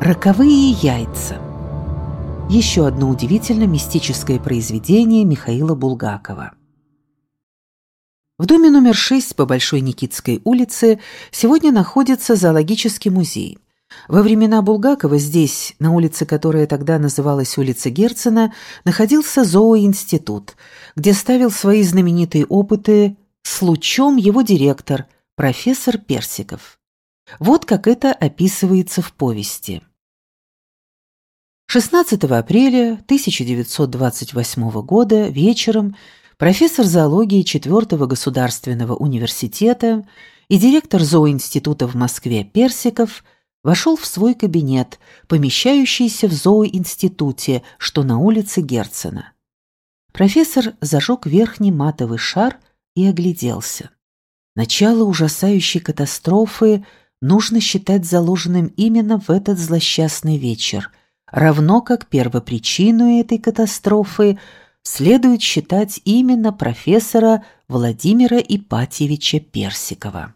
Роковые яйца. Еще одно удивительно мистическое произведение Михаила Булгакова. В доме номер 6 по Большой Никитской улице сегодня находится зоологический музей. Во времена Булгакова здесь, на улице, которая тогда называлась улица Герцена, находился зооинститут, где ставил свои знаменитые опыты с лучом его директор, профессор Персиков. Вот как это описывается в повести. 16 апреля 1928 года вечером профессор зоологии 4 государственного университета и директор зооинститута в Москве Персиков вошел в свой кабинет, помещающийся в зооинституте, что на улице Герцена. Профессор зажег верхний матовый шар и огляделся. Начало ужасающей катастрофы нужно считать заложенным именно в этот злосчастный вечер, равно как первопричину этой катастрофы следует считать именно профессора Владимира Ипатьевича Персикова.